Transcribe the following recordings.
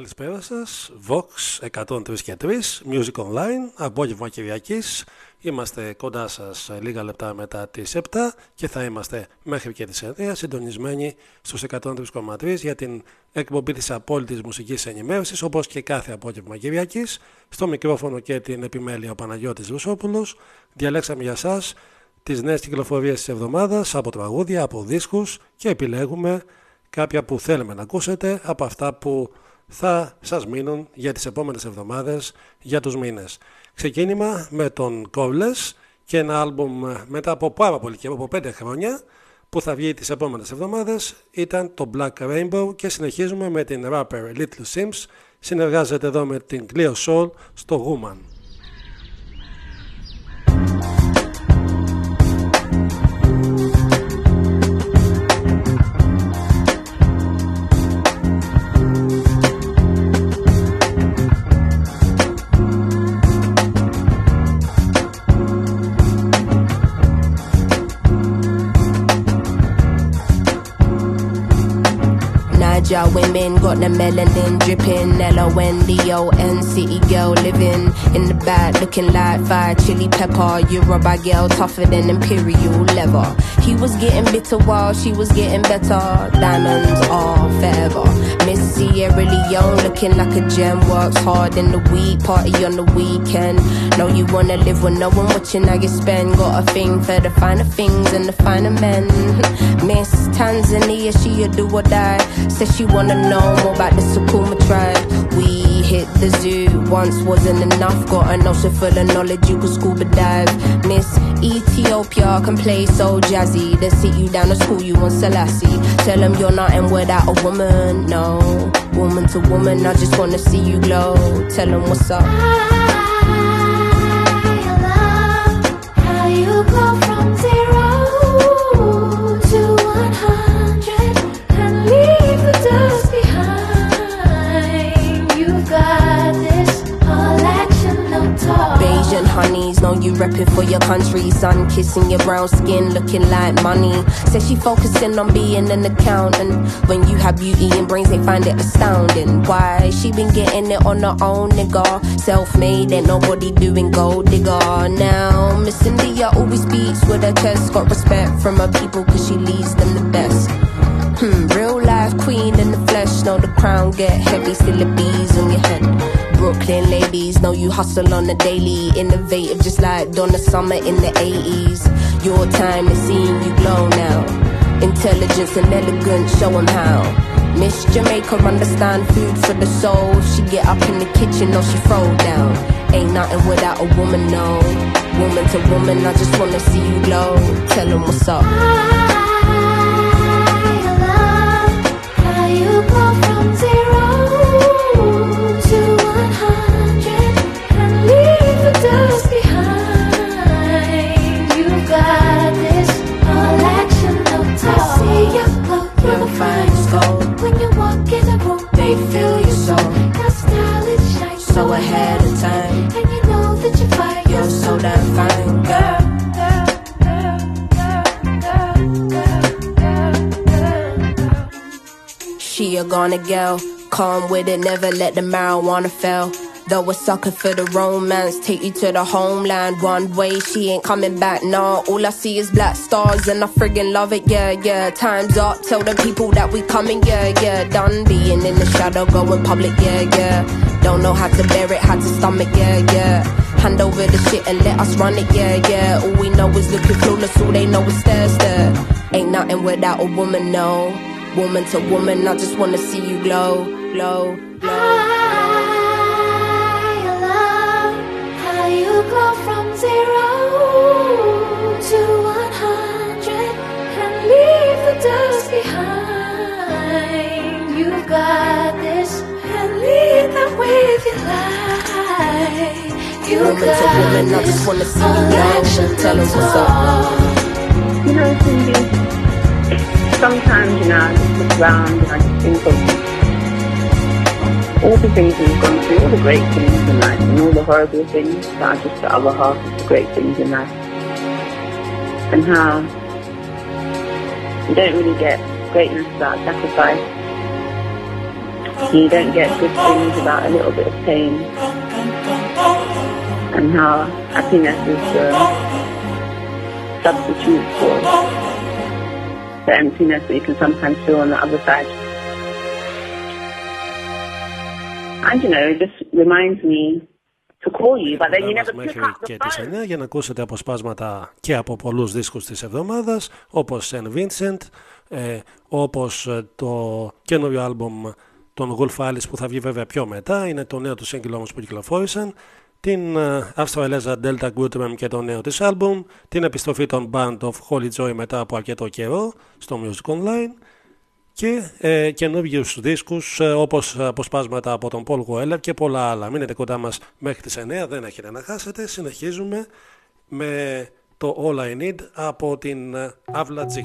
Καλησπέρα σας. Vox 103 και 3, Music Online, απόγευμα Κυριακής. Είμαστε κοντά σας λίγα λεπτά μετά τις 7 και θα είμαστε μέχρι και τις 9 συντονισμένοι στους 103,3 για την εκπομπή της απόλυτης μουσικής ενημέρωσης όπως και κάθε απόγευμα Κυριακής. Στο μικρόφωνο και την επιμέλεια ο Παναγιώτης Λουσόπουλος. Διαλέξαμε για εσά τις νέες κυκλοφορίες της εβδομάδας από τραγούδια, από δίσκους και επιλέγουμε κάποια που θέλουμε να ακούσετε από αυτά που θα σας μείνουν για τις επόμενες εβδομάδες, για τους μήνες. Ξεκίνημα με τον Κόβλες και ένα άλμπουμ μετά από πάρα πολύ καιρό, από πέντε χρόνια, που θα βγει τις επόμενες εβδομάδες, ήταν το Black Rainbow και συνεχίζουμε με την rapper Little Sims, συνεργάζεται εδώ με την Cleo Soul στο Woman. Ninja women got the melanin dripping. L-O-N-D-O-N city girl living in the back looking like fire chili pepper. Yoruba girl tougher than imperial leather. He was getting bitter while she was getting better. Diamonds are forever. Miss Sierra Leone looking like a gem. Works hard in the week, party on the weekend. Know you wanna live with no one watching how you spend. Got a thing for the finer things and the finer men. Miss Tanzania, she a do or die. Says she wanna know more about the Sukuma tribe. We hit the zoo once wasn't enough. Got an ocean full of knowledge, you could scuba dive. Miss Ethiopia can play so jazzy. They sit you down to school, you on Selassie. Tell them you're not nothing without a woman, no. Woman to woman, I just wanna see you glow. Tell them what's up. How you go from zero honeys, know you repping for your country. Sun kissing your brown skin, looking like money. Says she focusing on being an accountant. When you have beauty and brains, they find it astounding. Why? She been getting it on her own, nigga. Self made, ain't nobody doing gold digger. Now, Miss India always speaks with her chest. Got respect from her people, cause she leads them the best. Hmm, real life queen in the flesh. Know the crown get heavy, still the bees on your head. Brooklyn ladies know you hustle on the daily. Innovative, just like Donna Summer in the 80s. Your time is seeing you glow now. Intelligence and elegance, show 'em how. Miss Jamaica understand food for the soul. She get up in the kitchen or she throw down. Ain't nothing without a woman, no. Woman to woman, I just wanna see you glow. Tell 'em what's up. I love How you go She a gonna girl, calm with it, never let the marijuana fail. Though a sucker for the romance, take you to the homeland one way. She ain't coming back, nah. All I see is black stars, and I friggin' love it, yeah, yeah. Time's up, tell the people that we coming, yeah, yeah. Done being in the shadow, going public, yeah, yeah. Don't know how to bear it, how to stomach, yeah, yeah. Hand over the shit and let us run it, yeah, yeah. All we know is looking clueless, all they know is stare, stare. Ain't nothing without a woman, no. Woman to woman, I just wanna see you glow, glow, glow. I love how you go from zero to one hundred and leave the dust behind. You've got this and lead them with your light. You Woman to woman, I just wanna see you glow. Tell 'em what's up. You know, Cindy, sometimes, you know, I just look around and I just think of all the things we've gone through, all the great things in life, and all the horrible things are just the other half of the great things in life. And how you don't really get greatness without sacrifice. you don't get good things without a little bit of pain. And how happiness is the substitute for emptiness that you can sometimes feel on the other side. And you know, it just reminds me to call you, but then you never pick μέχρι up the και τις phone. 9 για να ακούσετε αποσπάσματα και από πολλούς δίσκους της εβδομάδας όπως St. Vincent, ε, όπως ε, το καινούριο άλμπουμ των Wolf Alice που θα βγει βέβαια πιο μετά, είναι το νέο του single όμως που κυκλοφόρησαν, την ε, Αυστραλέζα Delta Goodman και το νέο της άλμπουμ, την επιστροφή των Band of Holy Joy μετά από αρκετό καιρό στο Music Online και ε, καινούριου δίσκους ε, όπως αποσπάσματα από τον Paul Weller και πολλά άλλα. Μείνετε κοντά μας μέχρι τις 9, δεν έχετε να χάσετε. Συνεχίζουμε με το All I Need από την ε, Αύλα G.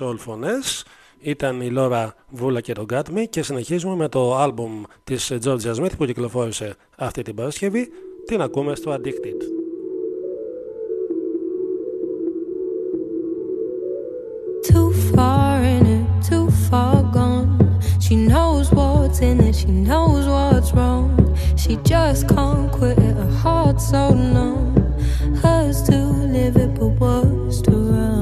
soul φωνές ήταν η Λόρα Βούλα και το Got και συνεχίζουμε με το άλμπουμ της Georgia Smith που κυκλοφόρησε αυτή την Παρασκευή την ακούμε στο Addicted. Too far in it, too far gone. She knows what's in it, she knows what's wrong. She just can't quit it, her heart's so numb. Hers to live it, but worse to run.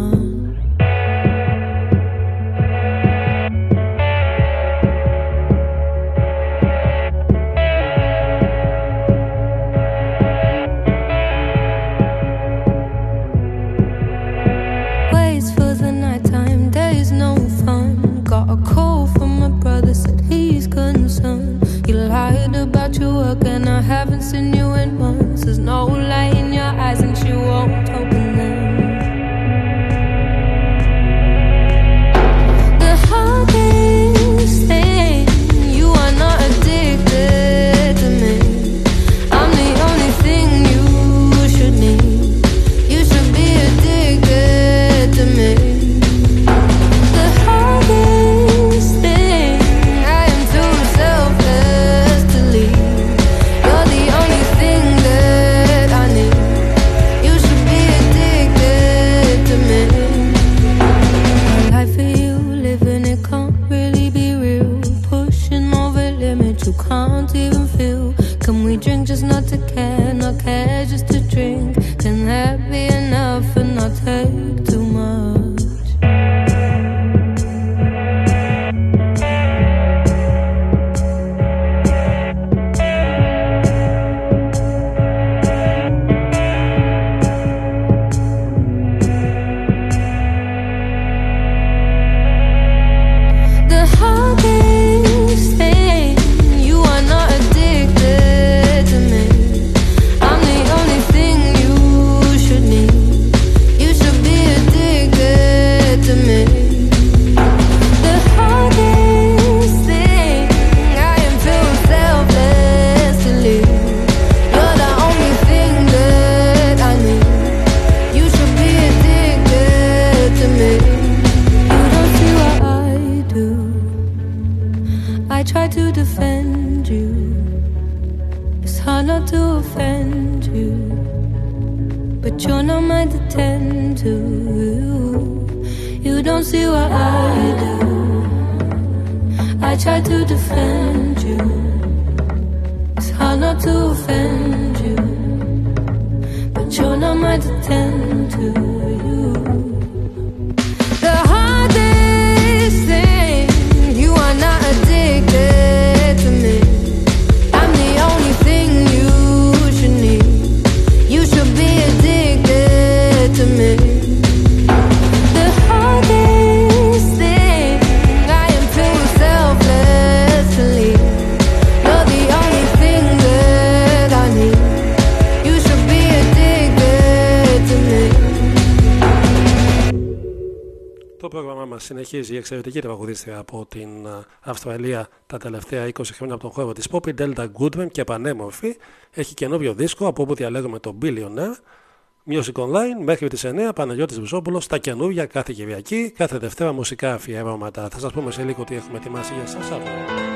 Εξαιρετική τραγουδίστρια από την Αυστραλία τα τελευταία 20 χρόνια από τον χώρο της Pop, η Delta Goodman και πανέμορφη. Έχει καινούριο δίσκο από όπου διαλέγουμε το Billionaire. Music Online μέχρι τις 9 Παναγιώτης Βουσόπουλος στα καινούργια κάθε Κυριακή, κάθε Δευτέρα μουσικά αφιερώματα. Θα σας πούμε σε λίγο τι έχουμε ετοιμάσει για σας αύριο.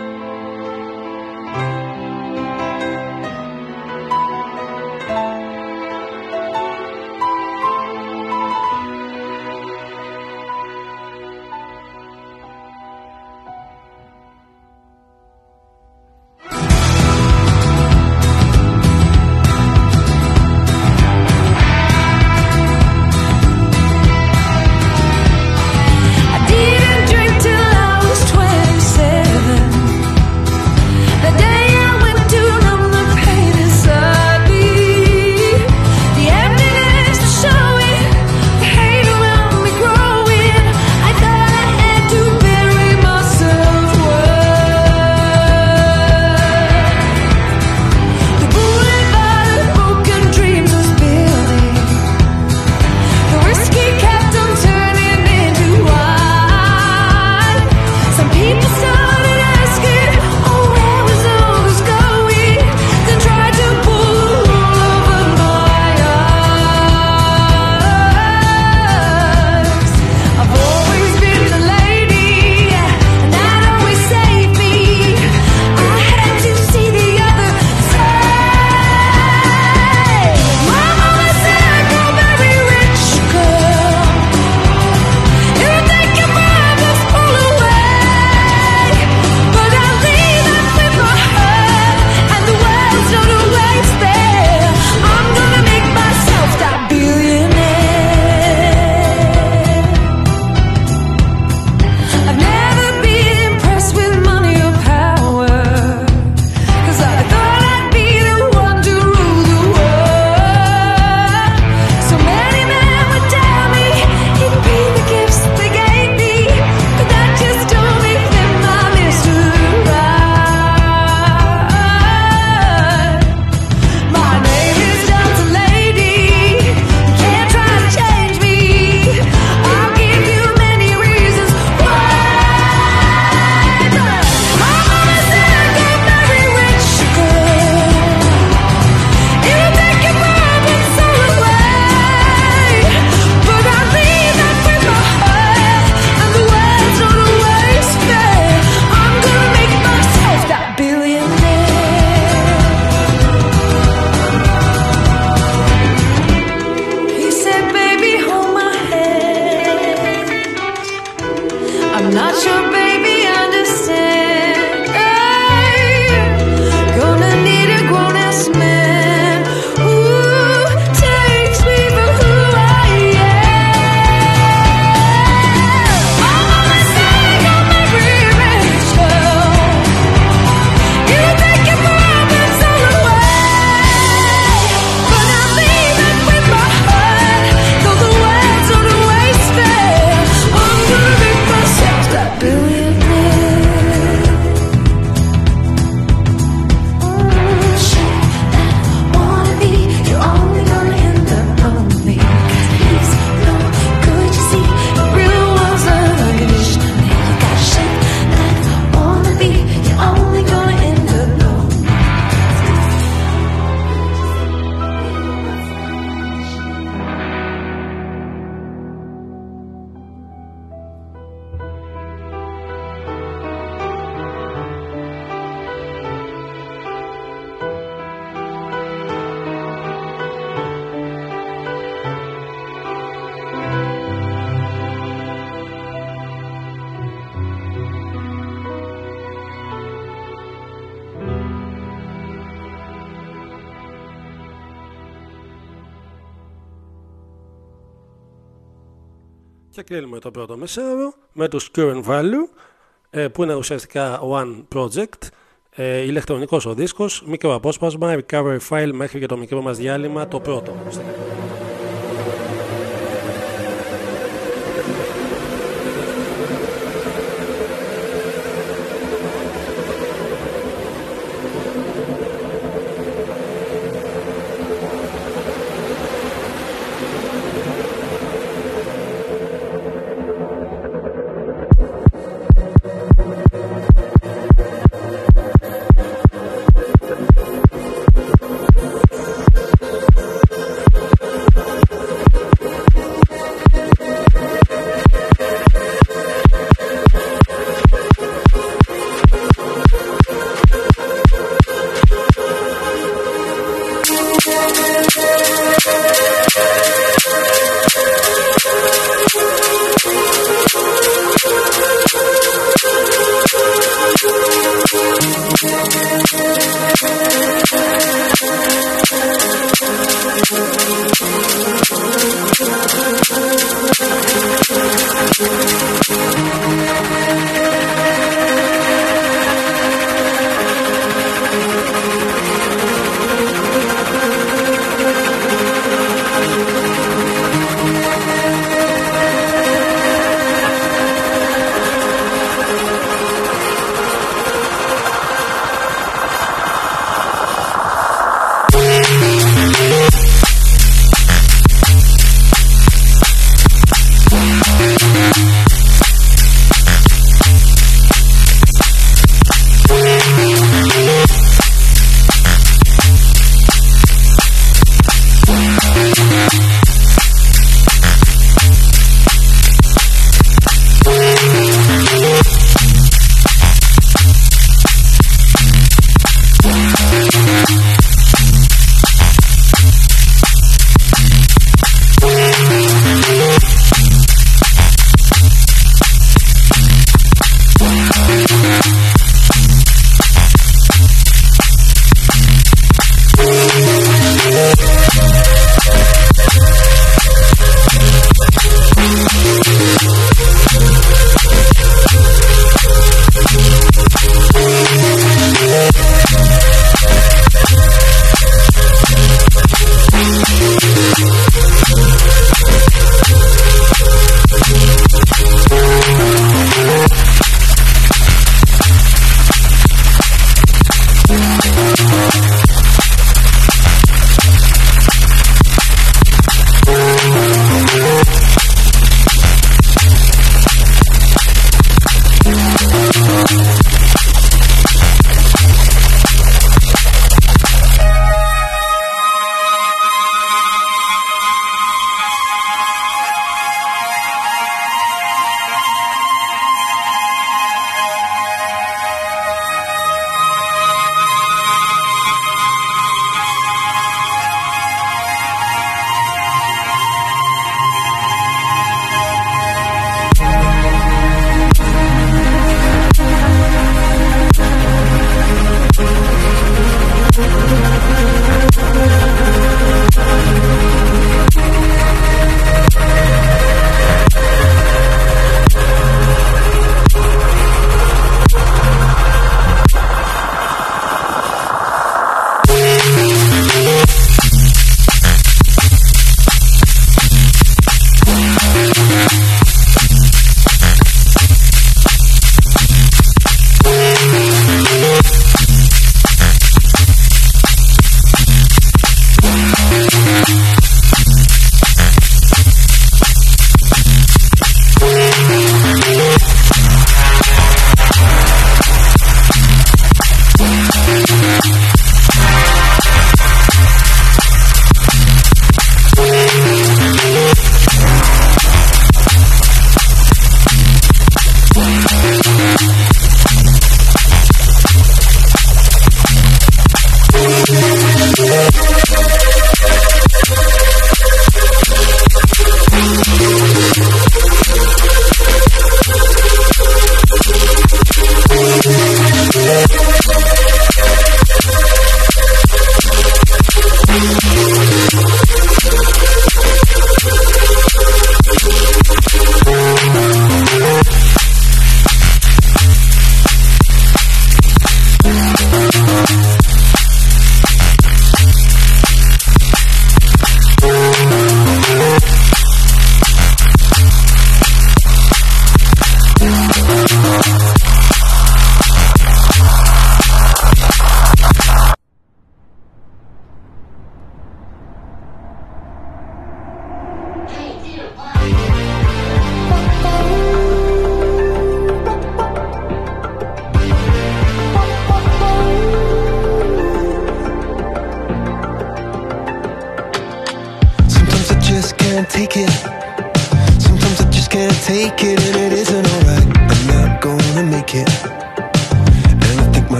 Το πρώτο μεσαίωρο με τους Current Value ε, που είναι ουσιαστικά One Project ε, ηλεκτρονικός ο δίσκος, μικρό απόσπασμα, recovery file μέχρι και το μικρό μας διάλειμμα, το πρώτο.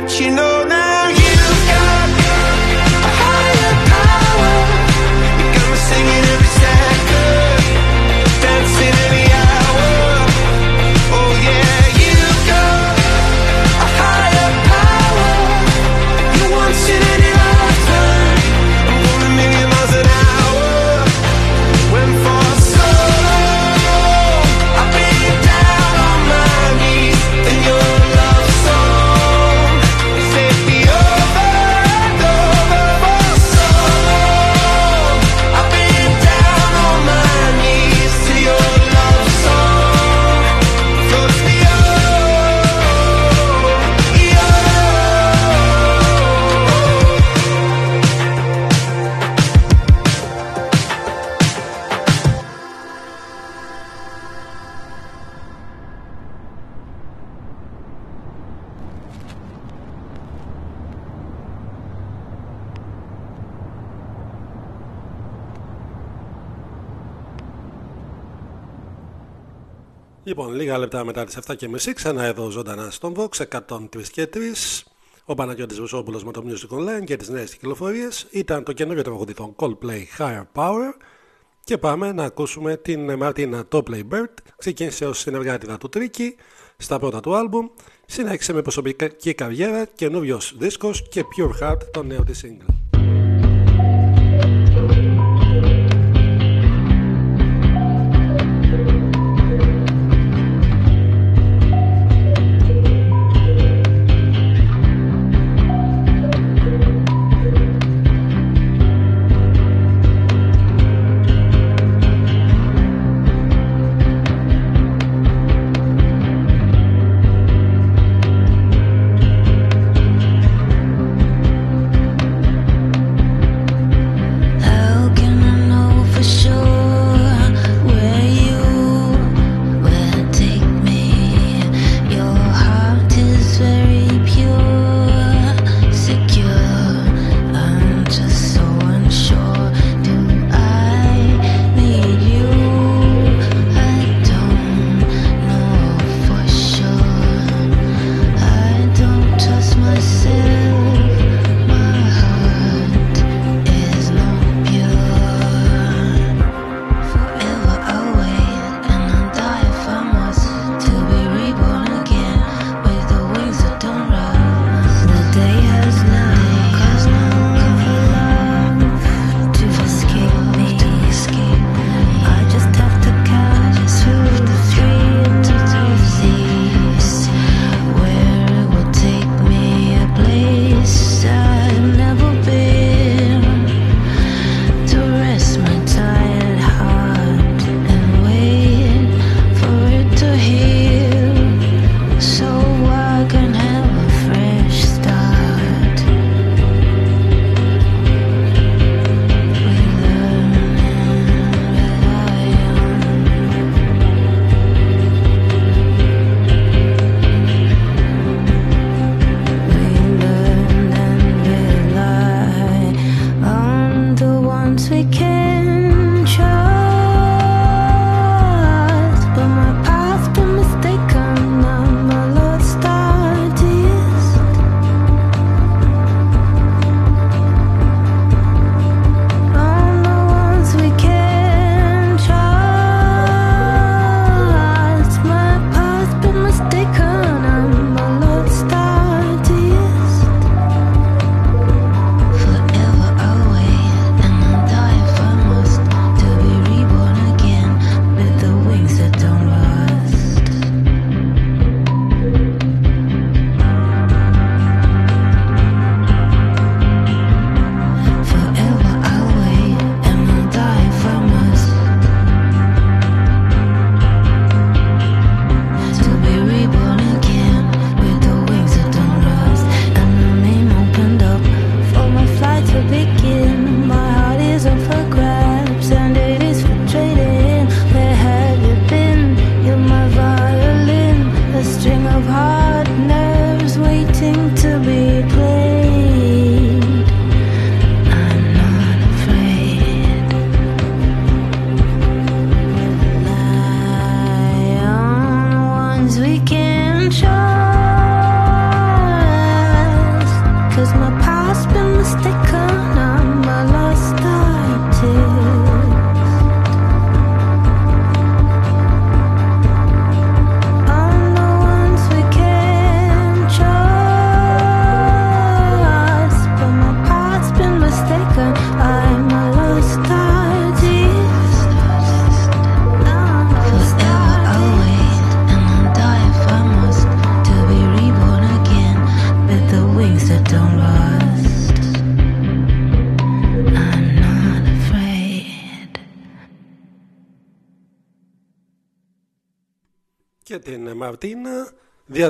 Let you know. σε 7 και ξανά εδώ ζωντανά στον Vox 103 και 3. Ο Παναγιώτης Βουσόπουλος με το Music Online και τις νέες κυκλοφορίες. Ήταν το καινούριο τραγούδι των Coldplay Higher Power. Και πάμε να ακούσουμε την Μαρτίνα Topley Bird. Ξεκίνησε ως συνεργάτηδα του Τρίκη στα πρώτα του άλμπουμ. Συνέχισε με προσωπική καριέρα, καινούριος δίσκος και Pure Heart το νέο της single.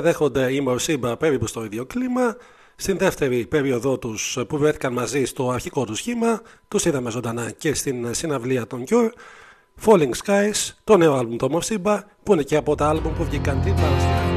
δέχονται η Μορσίμπα περίπου στο ίδιο κλίμα. Στην δεύτερη περίοδό τους που βρέθηκαν μαζί στο αρχικό τους σχήμα, τους είδαμε ζωντανά και στην συναυλία των Cure. Falling Skies, το νέο άλμπουμ το Μορσίμπα, που είναι και από τα άλμπουμ που βγήκαν την Παρασκευή.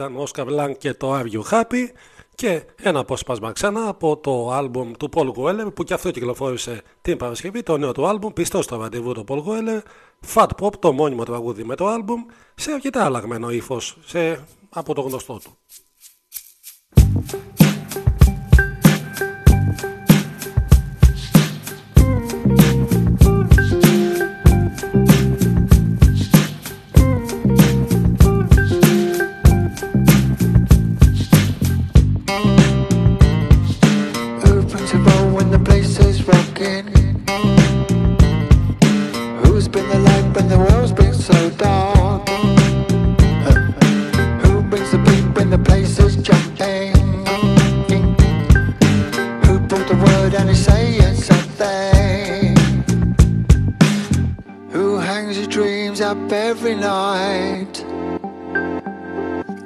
Ήταν ο Oscar Blanc και το Are You Happy; Και ένα απόσπασμα ξανά από το άλμπουμ του Paul Weller που και αυτό κυκλοφόρησε την Παρασκευή, το νέο του άλμπουμ, πιστό στο ραντεβού του Paul Weller, Fat Pop, το μόνιμο τραγούδι με το άλμπουμ, σε αρκετά αλλαγμένο ύφος σε, από το γνωστό του. Rocking? Who's been the light when the world's been so dark? Who brings the beat when the place is jumping? Who brought the word and is saying something? Who hangs your dreams up every night?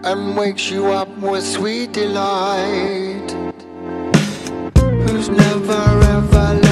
And wakes you up with sweet delight who's never ever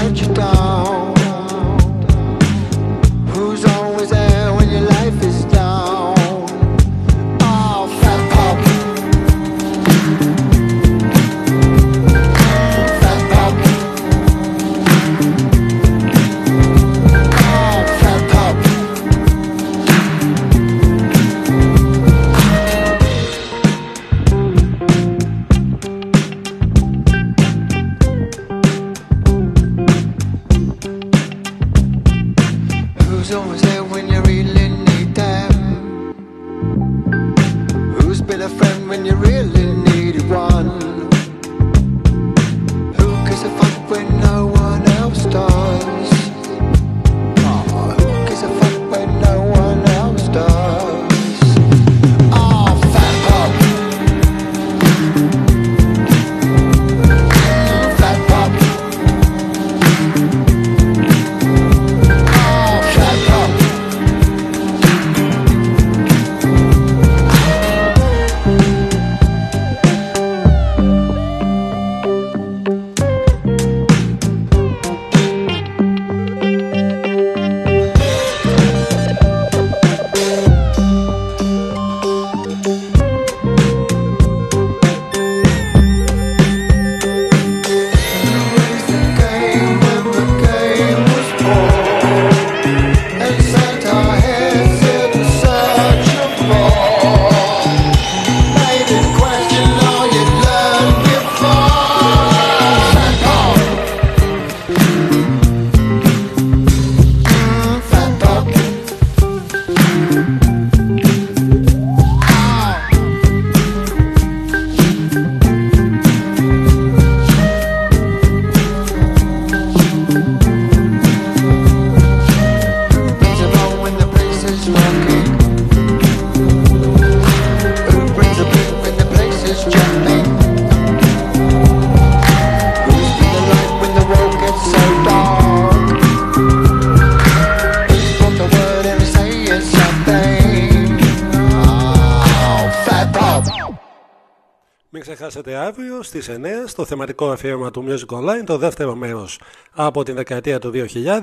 στις 9 στο θεματικό αφιέρωμα του Music Online το δεύτερο μέρος από την δεκαετία του 2000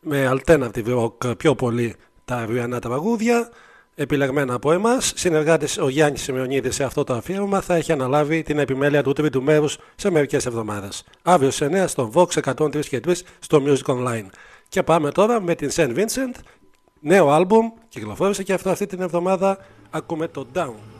με alternative rock πιο πολύ τα αυριανά τραγούδια επιλεγμένα από εμάς. Συνεργάτης ο Γιάννης Σημειονίδης σε αυτό το αφιέρωμα θα έχει αναλάβει την επιμέλεια του τρίτου μέρους σε μερικές εβδομάδες. Αύριο σε 9 στο Vox 103 και 3 στο Music Online. Και πάμε τώρα με την St. Vincent, νέο άλμπουμ, κυκλοφόρησε και αυτό αυτή την εβδομάδα. Ακούμε το Down.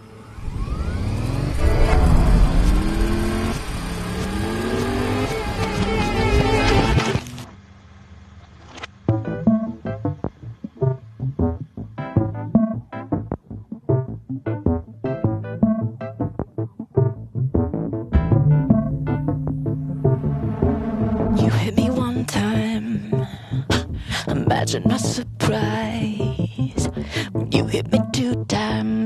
Imagine my surprise. When you hit me two times,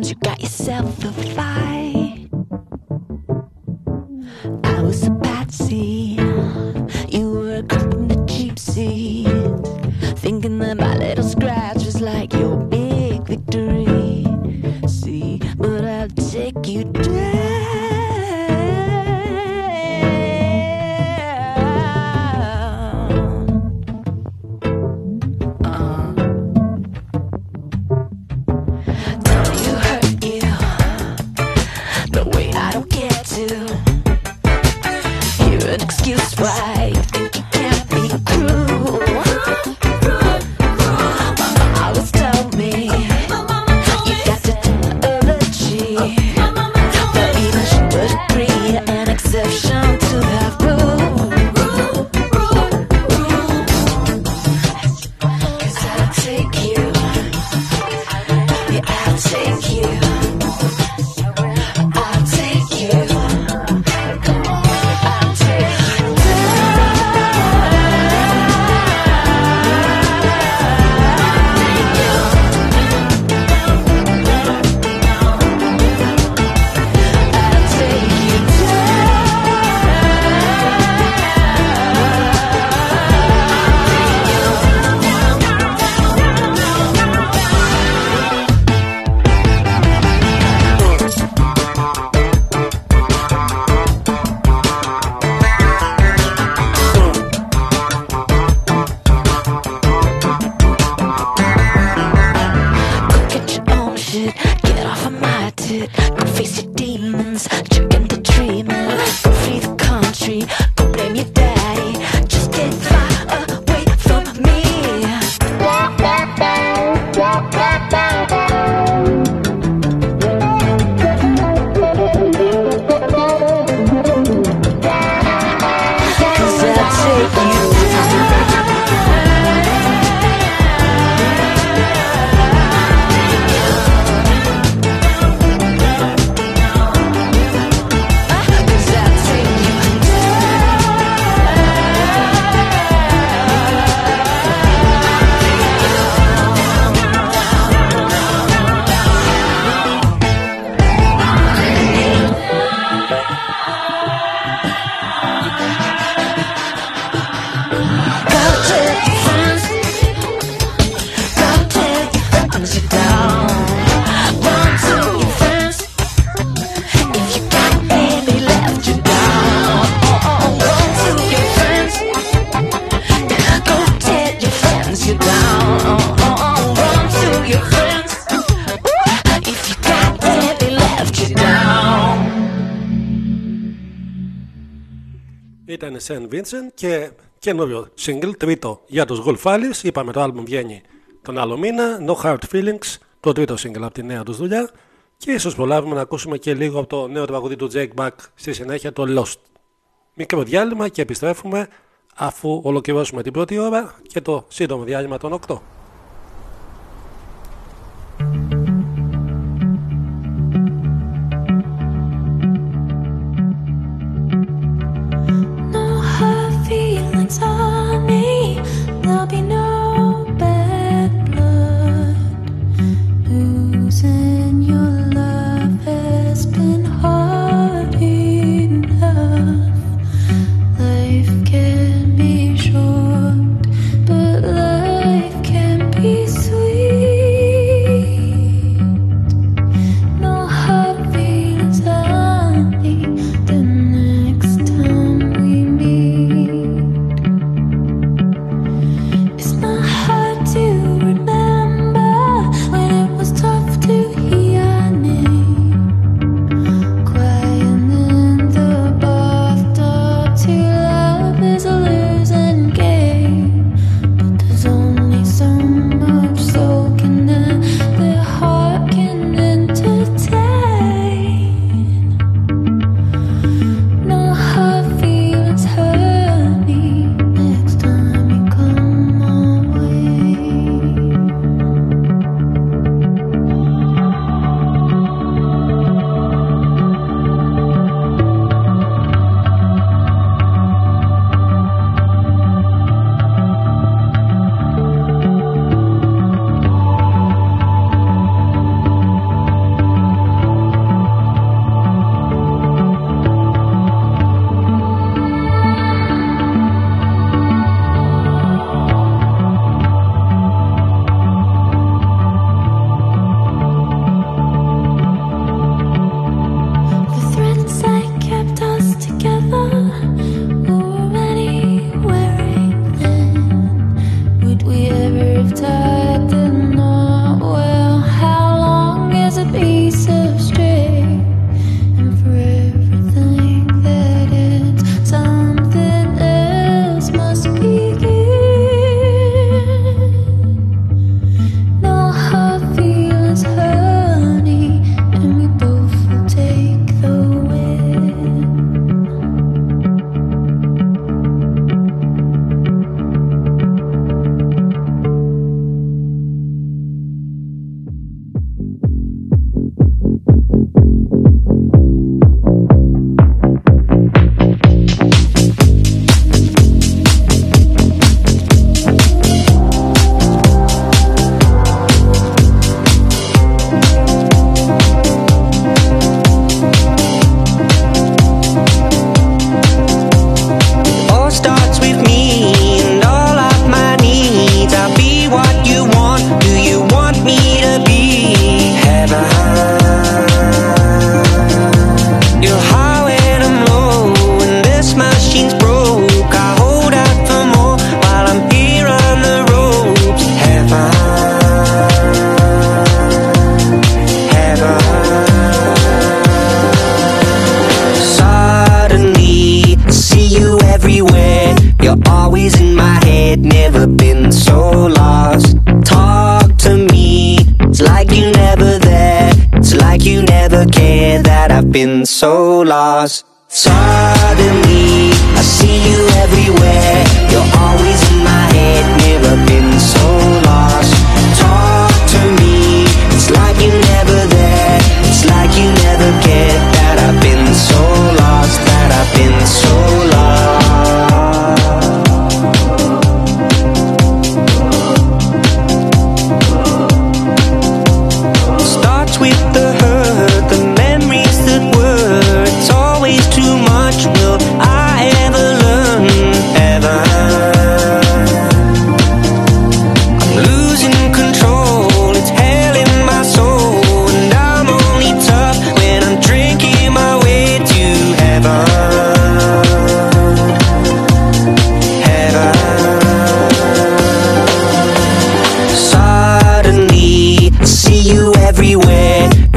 Ήταν η St. Vincent και καινούριο single, τρίτο για τους Γουλφάλης. Είπαμε το album βγαίνει τον άλλο μήνα. No Hard Feelings, το τρίτο single από τη νέα τους δουλειά. Και ίσως προλάβουμε να ακούσουμε και λίγο από το νέο τραγουδί του Jake Back στη συνέχεια το Lost. Μικρό διάλειμμα και επιστρέφουμε αφού ολοκληρώσουμε την πρώτη ώρα και το σύντομο διάλειμμα των 8.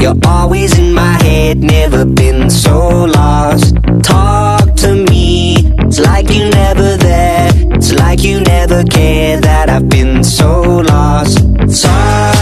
You're always in my head, never been so lost. Talk to me, it's like you never there. It's like you never care that I've been so lost. Talk.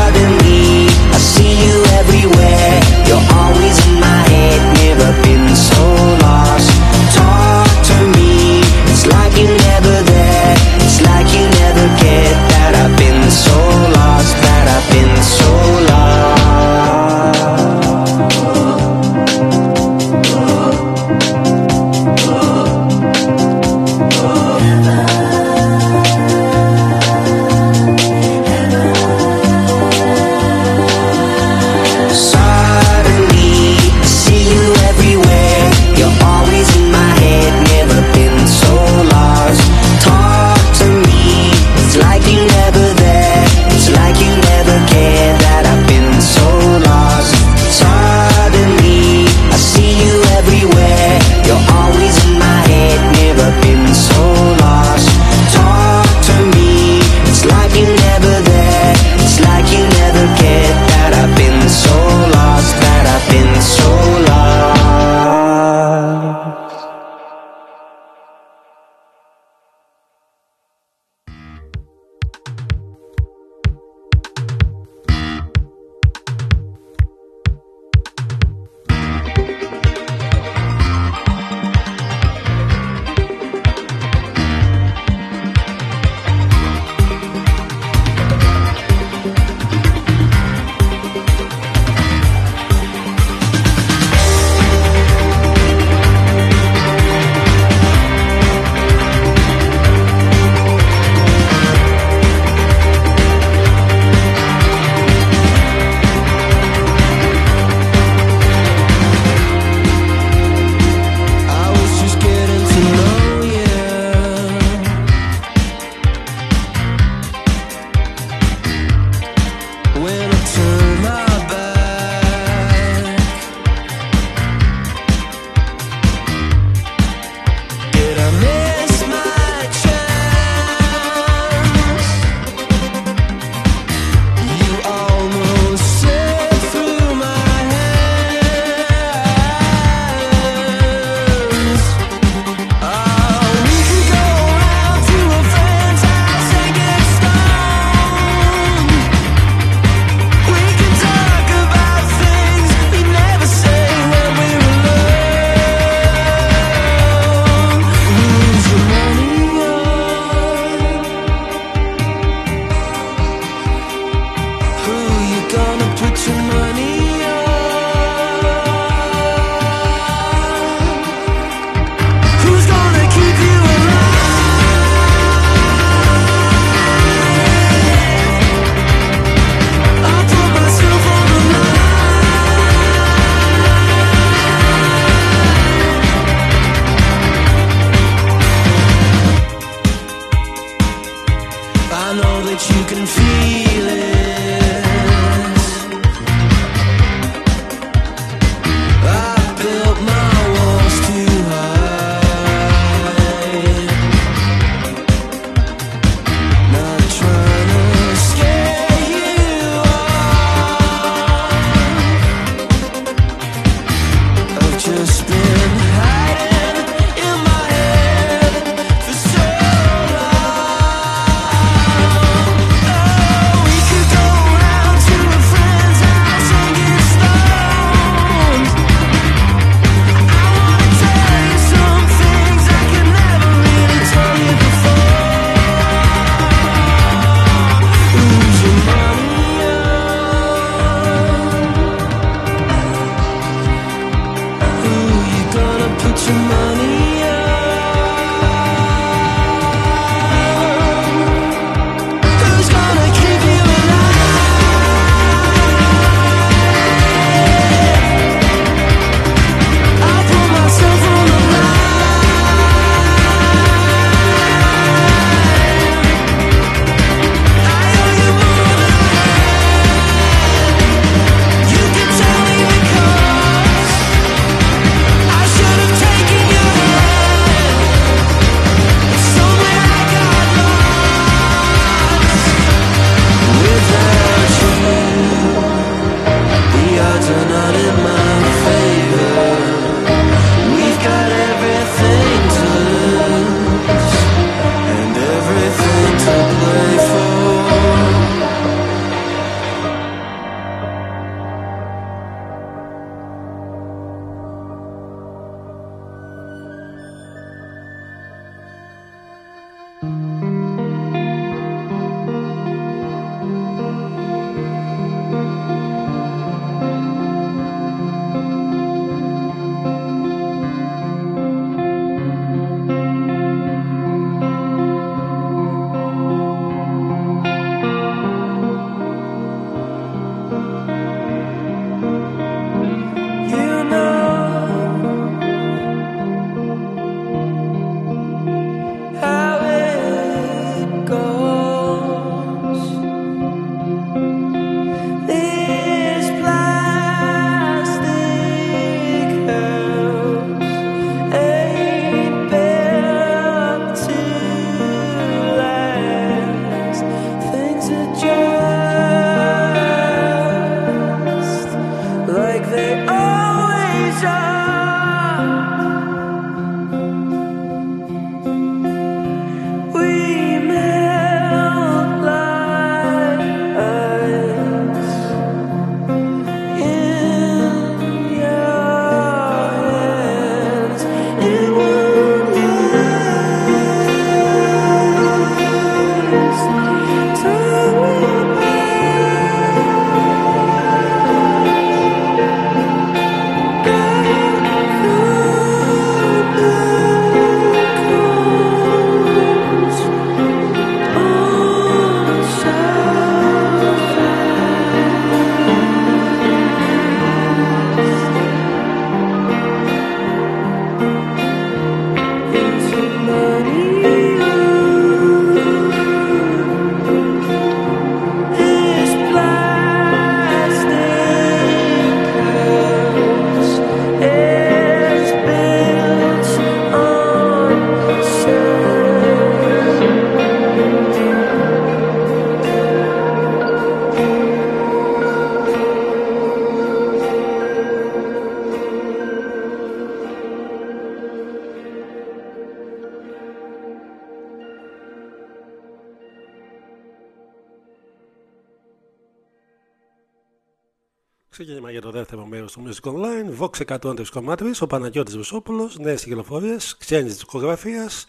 Δεύτερο μέρο του Music Online. Vox 103 κομμάτρι, ο Παναγιώτης Βεσόπουλο, νέες κυκλοφορίες, ξένης δισκογραφίας.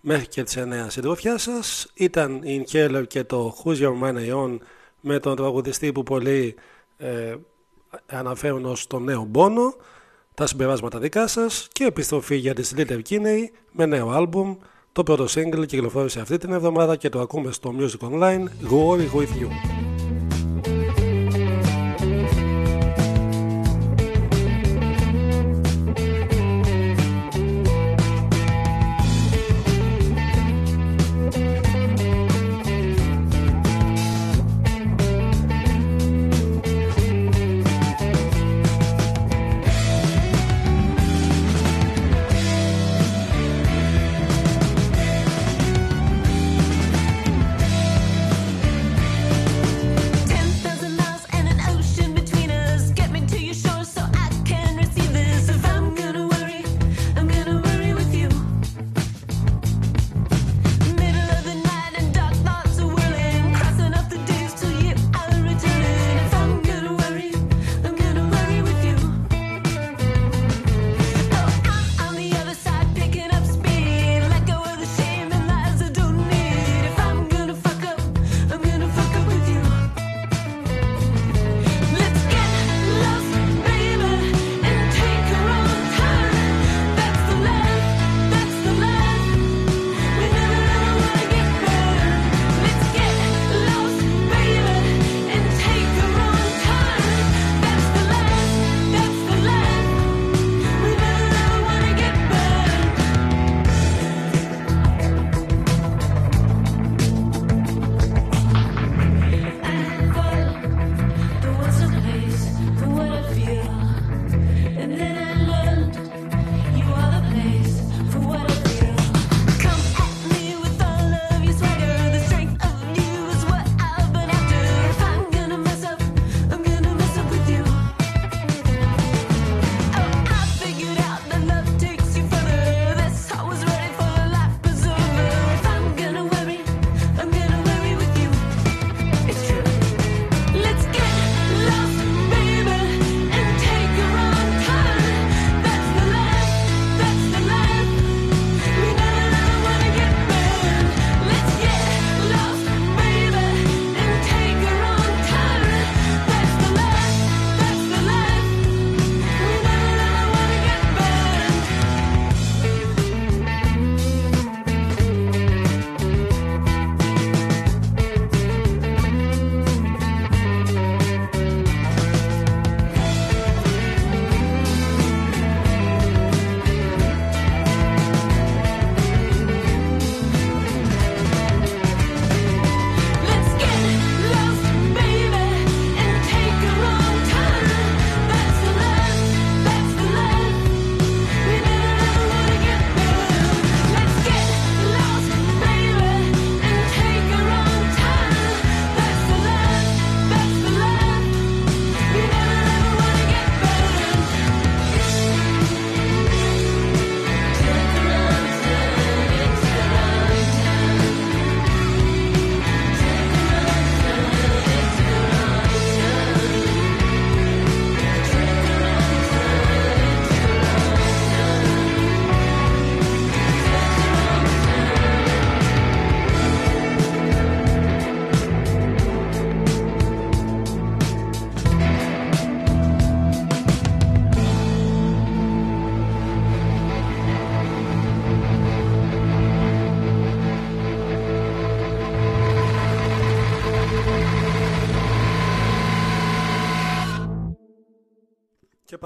Μέχρι και τις 9 συντροφιά σας. Ήταν η Inhaler και το Who's Your Man On με τον τραγουδιστή που πολλοί ε, αναφέρουν ως τον νέο Μπόνο. Τα συμπεράσματα δικά σας και επιστροφή για τη Little Kinney με νέο άλμπουμ. Το πρώτο single κυκλοφόρησε αυτή την εβδομάδα και το ακούμε στο Music Online. Glory with you.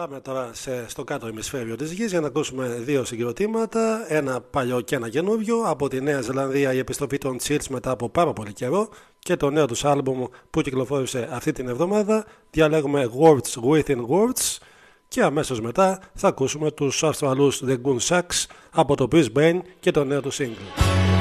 Πάμε τώρα σε, στο κάτω ημισφαίριο της γης για να ακούσουμε δύο συγκροτήματα, ένα παλιό και ένα καινούριο, από τη Νέα Ζηλανδία η επιστροφή των Chills μετά από πάρα πολύ καιρό και το νέο τους άλμπουμ που κυκλοφόρησε αυτή την εβδομάδα, διαλέγουμε Words Within Words και αμέσως μετά θα ακούσουμε τους Αυστραλούς The Goon Sucks από το Brisbane και το νέο τους single.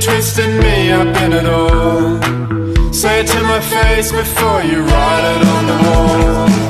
twisting me up in it all. Say it to my face before you write it on the wall.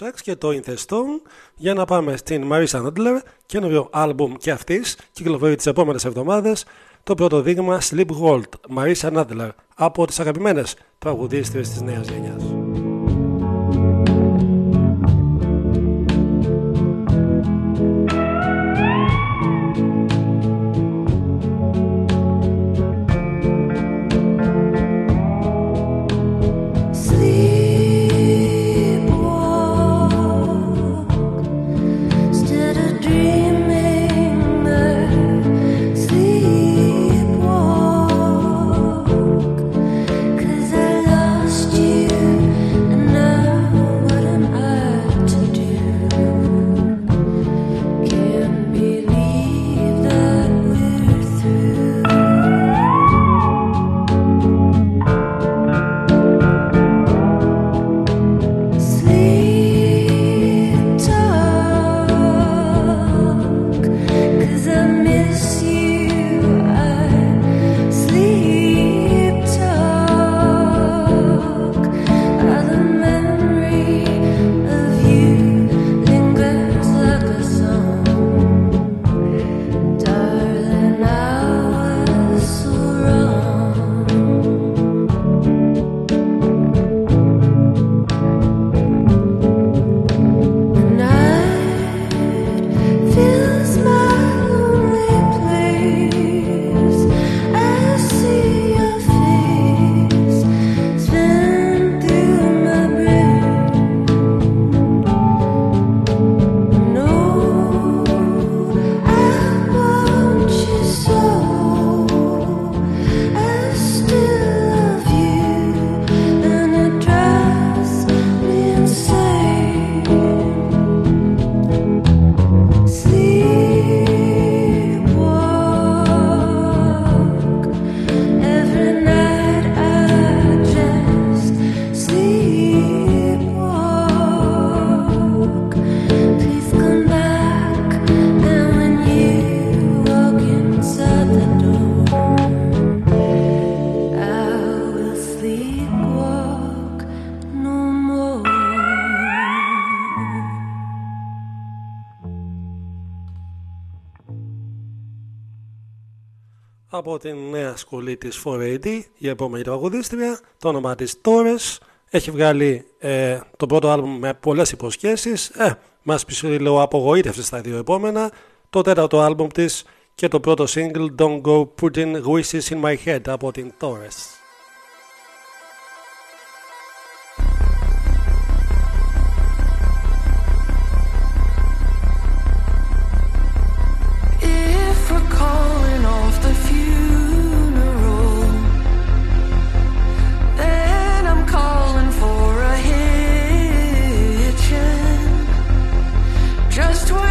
Sex και το In The για να πάμε στην Marisa Nadler καινούριο άλμπουμ και αυτής, κυκλοφορεί τις επόμενες εβδομάδες, το πρώτο δείγμα Sleep Gold, Marisa Nadler, από τις αγαπημένες τραγουδίστρες της νέας γενιάς. νέα σχολή της 4AD, η επόμενη τραγουδίστρια, το όνομα της Τόρες, έχει βγάλει ε, το πρώτο άλμπουμ με πολλές υποσχέσεις, ε, μας ψηλό απογοήτευση στα δύο επόμενα, το τέταρτο άλμπουμ της και το πρώτο single Don't Go Putting Wishes In My Head από την Torres. Just 20.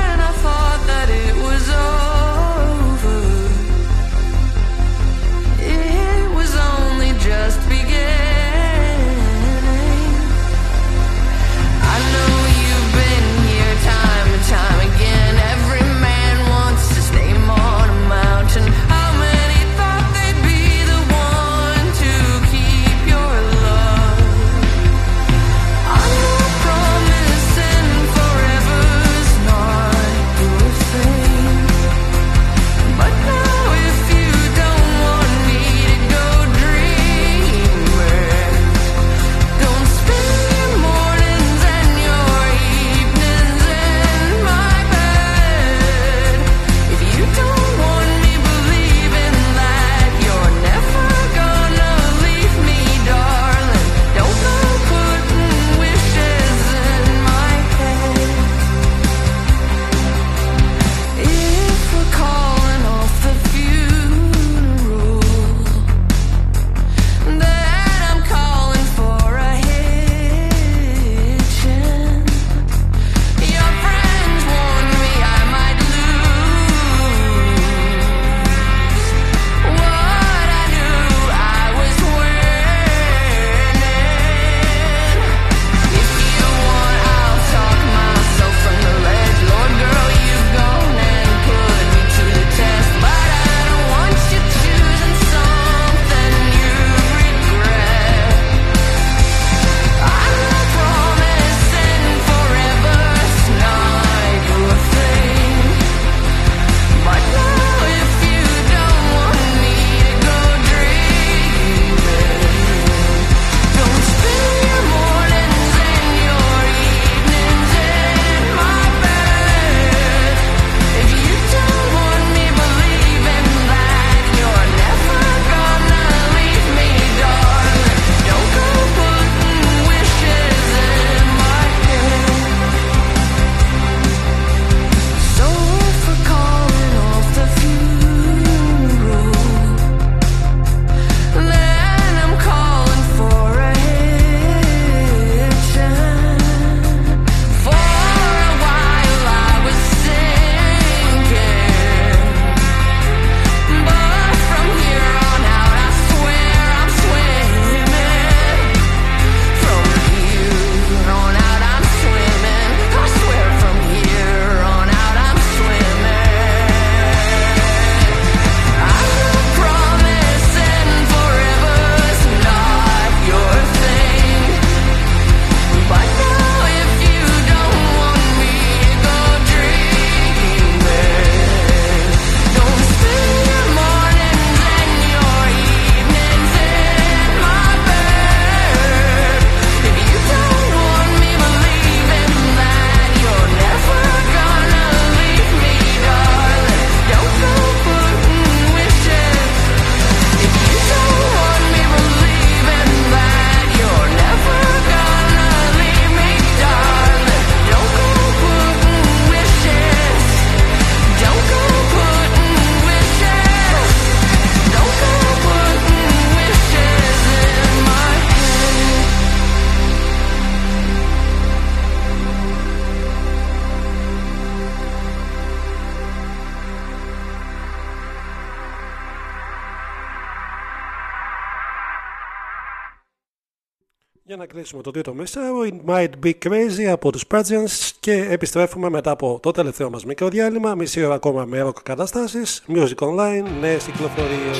κλείσουμε το τρίτο μέσα. It might be crazy από τους Pageants και επιστρέφουμε μετά από το τελευταίο μας μικρό διάλειμμα. Μισή ώρα ακόμα με ροκ καταστάσεις. Music Online, νέες κυκλοφορίες.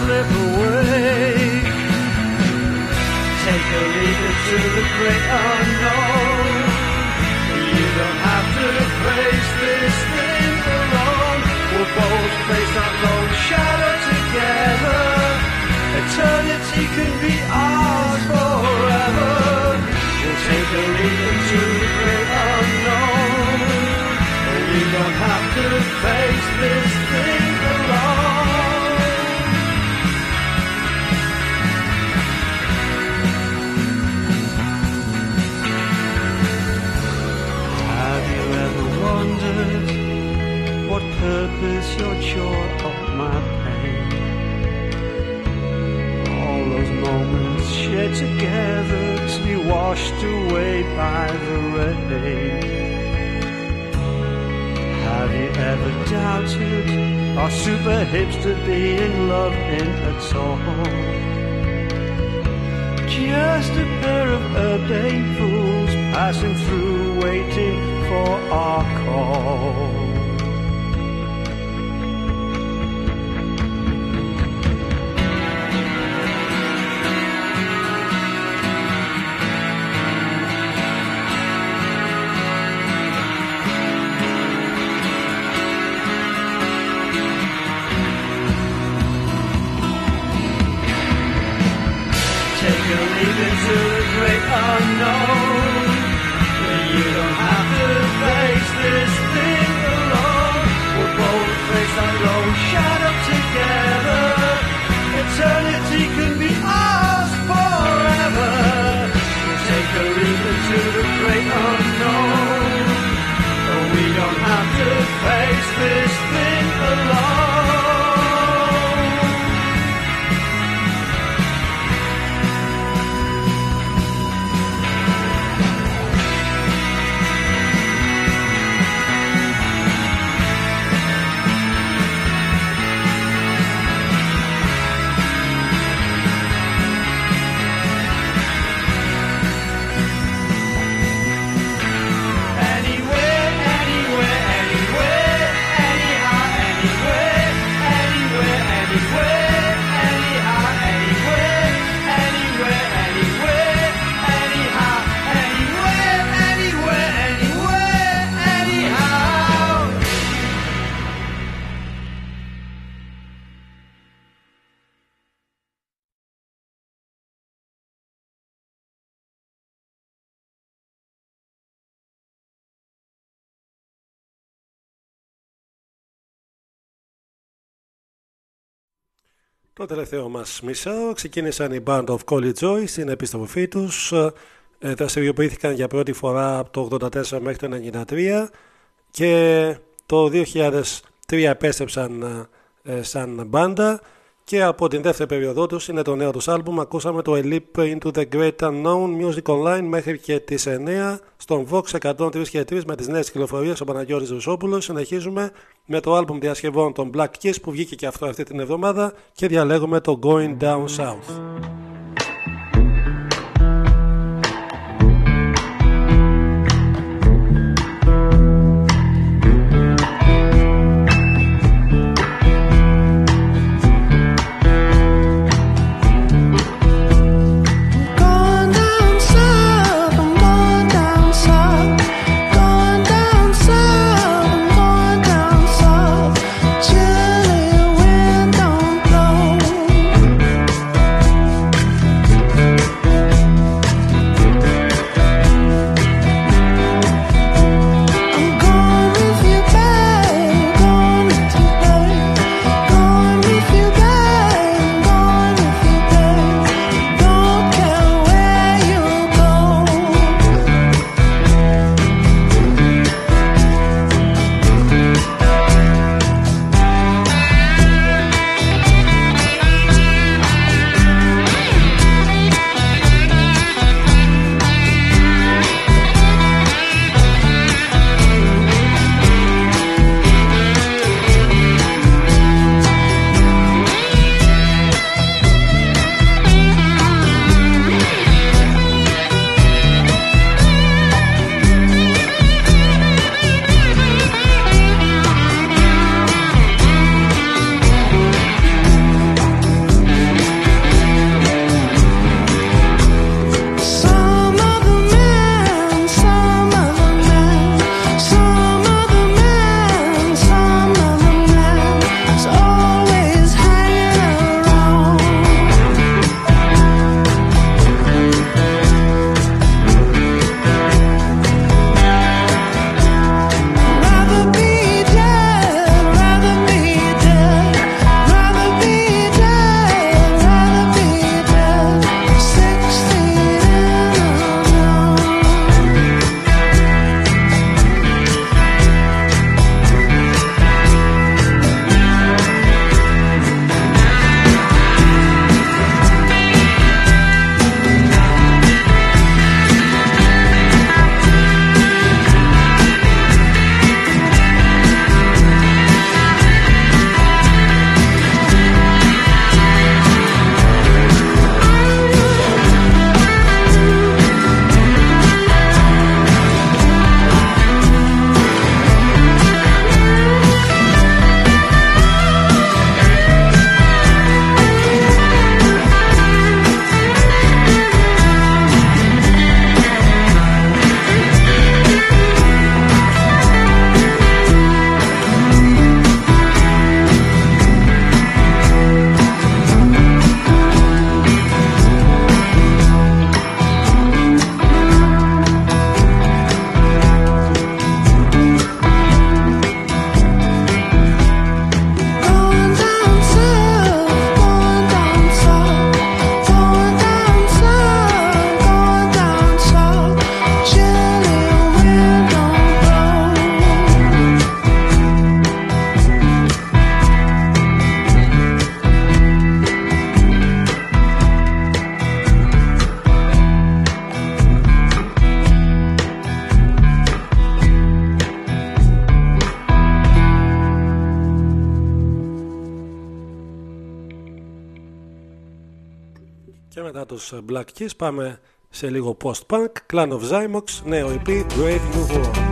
slip away. Take a leap into the great unknown. You don't have to face this thing alone. We'll both face our lone shadow together. Eternity can be ours forever. We'll take a leap into the great unknown. We don't have to face this chore of my pain? All those moments shared together to be washed away by the rain. Have you ever doubted our super hipster being love in at all? Just a pair of urbane fools passing through waiting for our call. Το τελευταίο μας μισό ξεκίνησαν οι Band of Collie Joy στην επιστροφή τους. Ε, δραστηριοποιήθηκαν για πρώτη φορά από το 84 μέχρι το 93 και το 2003 επέστρεψαν ε, σαν μπάντα και από την δεύτερη περίοδό τους είναι το νέο τους άλμπουμ ακούσαμε το A Leap Into the Great Unknown Music Online μέχρι και τις 9 στον Vox 103 και 3 με τις νέες κυκλοφορίες ο Παναγιώτης Ρουσόπουλος συνεχίζουμε με το άλμπουμ διασκευών των Black Keys που βγήκε και αυτό αυτή την εβδομάδα και διαλέγουμε το Going Down South τους Black Keys πάμε σε λίγο post-punk. Clan of Zymox, νέο EP, Brave New World.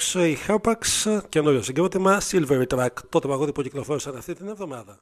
Of Zymox, η Harpax, καινούριο συγκρότημα, Silvery Track, το τραγούδι που κυκλοφόρησαν αυτή την εβδομάδα.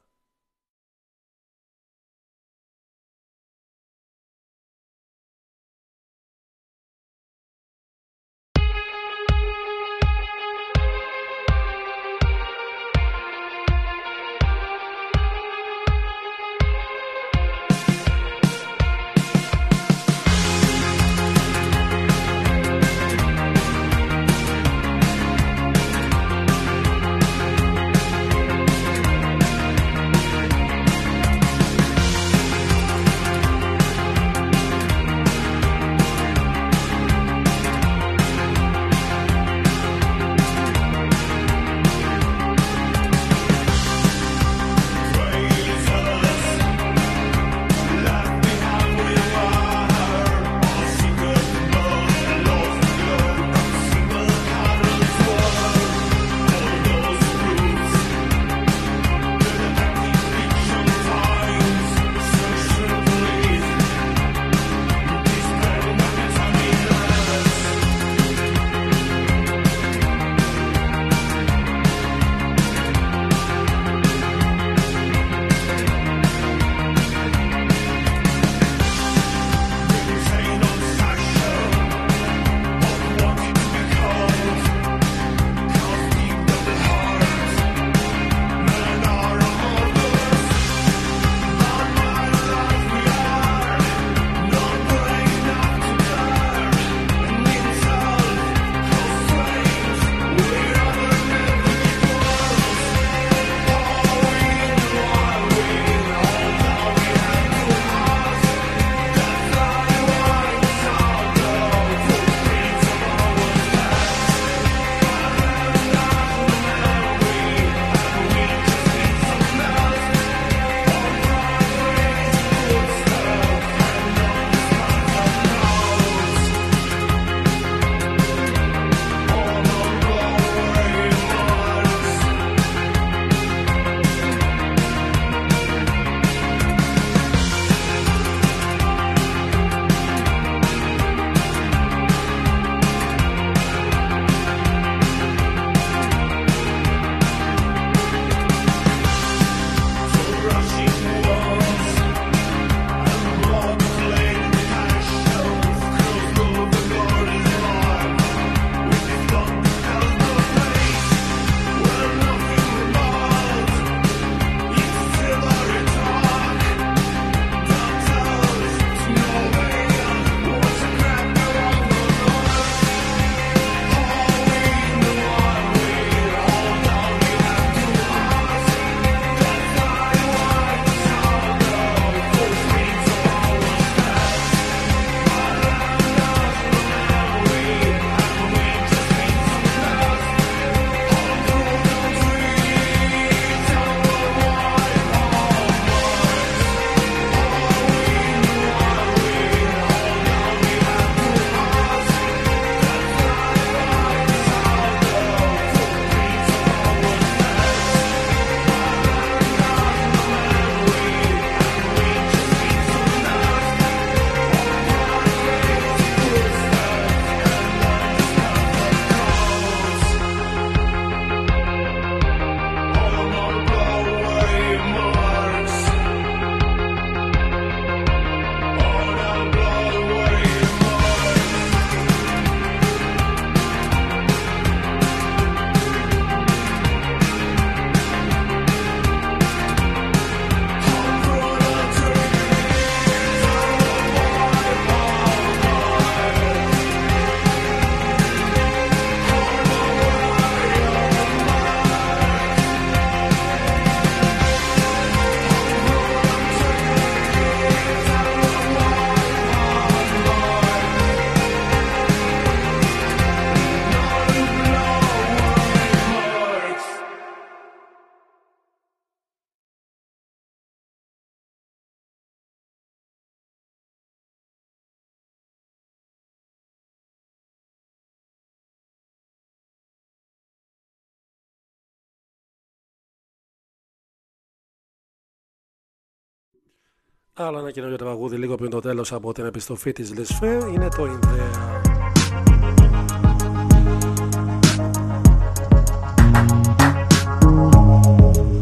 Άλλο ένα καινούριο τραγούδι λίγο πριν το τέλος από την επιστροφή της Λεσφέ είναι το Ινδέα.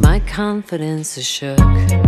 My confidence is shook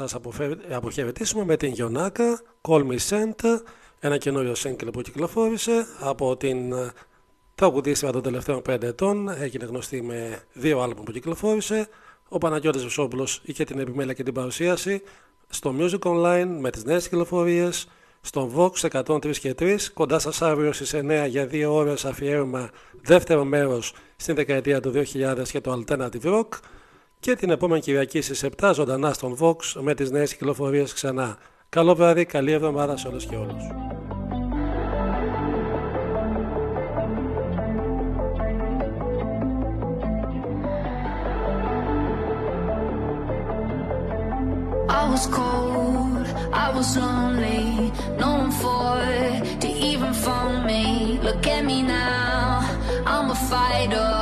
θα σας αποφε- αποχαιρετήσουμε με την Γιονάκα Call Me Sent, ένα καινούριο σύγκριτο που κυκλοφόρησε από την ε, τραγουδίστρια των τελευταίων 5 ετών. Έγινε γνωστή με δύο άλμπομ που κυκλοφόρησε. Ο Παναγιώτης Βουσόπουλος είχε την επιμέλεια και την παρουσίαση στο Music Online με τις νέες κυκλοφορίες, στο Vox 103 και 3, κοντά σας αύριο στις 9 για 2 ώρες αφιέρωμα δεύτερο μέρος στην δεκαετία του 2000 και το Alternative Rock και την επόμενη Κυριακή στις 7 ζωντανά στον Vox με τις νέες κυκλοφορίες ξανά. Καλό βράδυ, καλή εβδομάδα σε όλους και όλους. I was cold, I was lonely, no one for to even phone me. Look at me now, I'm a fighter,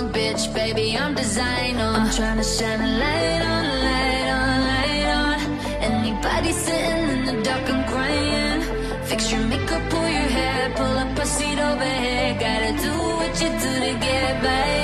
Strong bitch, baby, I'm designer. I'm trying to shine a light on, light on, light on. Anybody sitting in the dark, I'm crying. Fix your makeup, pull your hair, pull up a seat over here. Gotta do what you do to get by.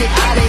it out of